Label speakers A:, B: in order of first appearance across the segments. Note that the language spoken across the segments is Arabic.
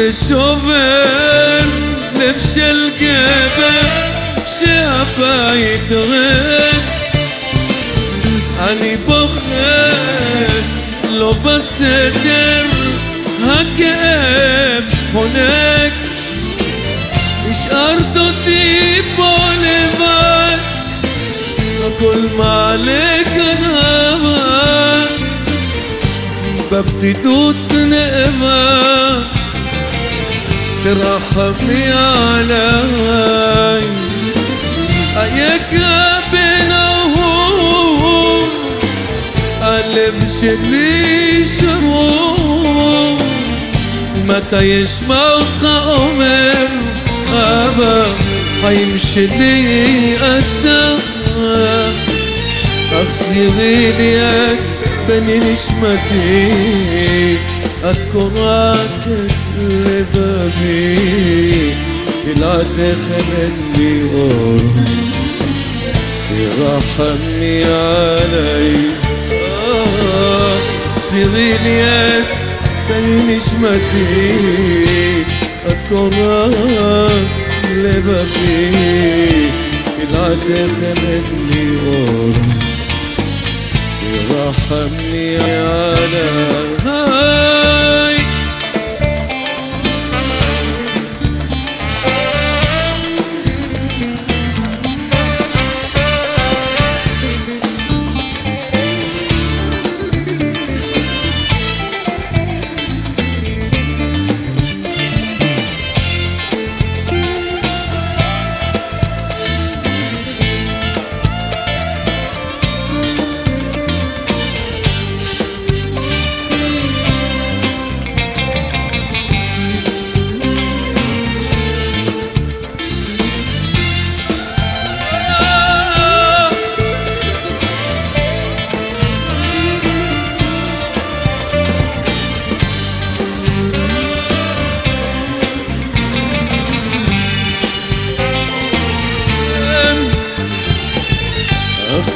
A: זה שובר לב של גבר שהבית ריק אני בוחר לא בסדר הכאב חונק. השארת אותי פה לבד הכל מעלה כנבה בבדידות נאבק ترحمي علي أياك بينهم؟ قلب لي شروق متى يسمع عمر؟ أبا حيمشي لي قدام أخسري ليك بني نشمتي أكرهك لبا قلبي طلعت خمدني قرب ترحمني علي صيغي اليد تاني نشمتي أتكرر لبابي طلعت مني قرب ترحمني علي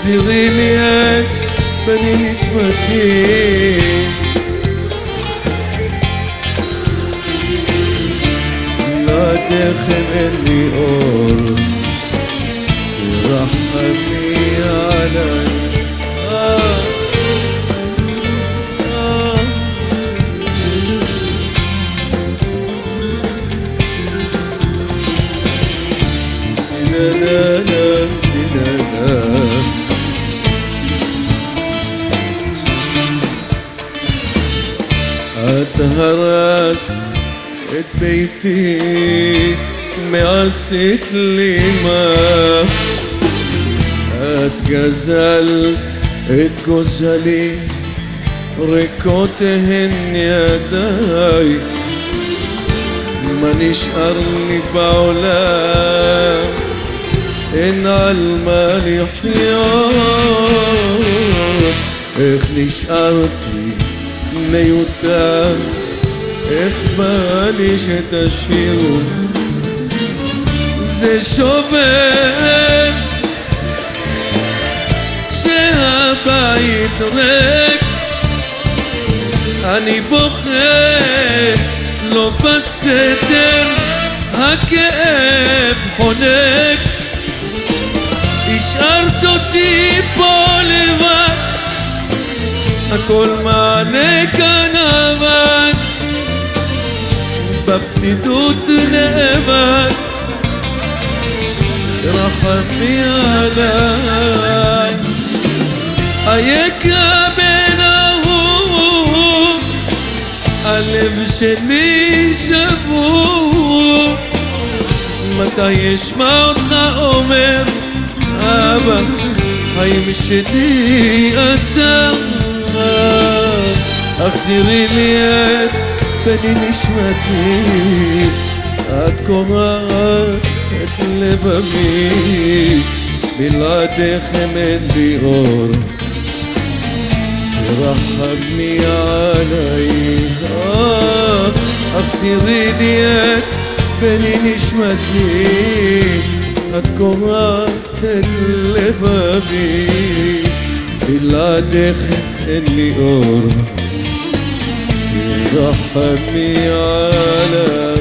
A: غليان مانيش وكيل لا داخل اللي قول ترحمني على اتهرست بيتي مقست لي ما اتجزلت اتجزلي. ركوتهن يداي مانيش أرنب علا إن المال حيار اخنيش أرضي מיותר. איך בא לי שתשאירו? זה שובר. כשהבית ריק אני בוחר לא בסדר הכאב חונק. השארת אותי كل ما عليك أنا معاك ببتدي تنامك رحمي عليك. أيك بينهم ألف شني شافوه متى يسمعوا عمر أبد هيمشي قدام חיים שלי אתה החזירי לי את בני נשמתי את קורעת את לבבי בלעדיכם אין לי אור תרחמי עליי אה, החזירי לי את בני נשמתי את קורעת את לבבי בלעדיך اللي قرب يرحمني على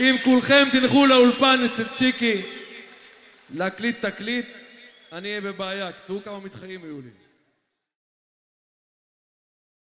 A: אם כולכם תלכו לאולפן אצל צ'יקי להקליט תקליט, אני אהיה בבעיה. תראו כמה מתחרים יהיו לי.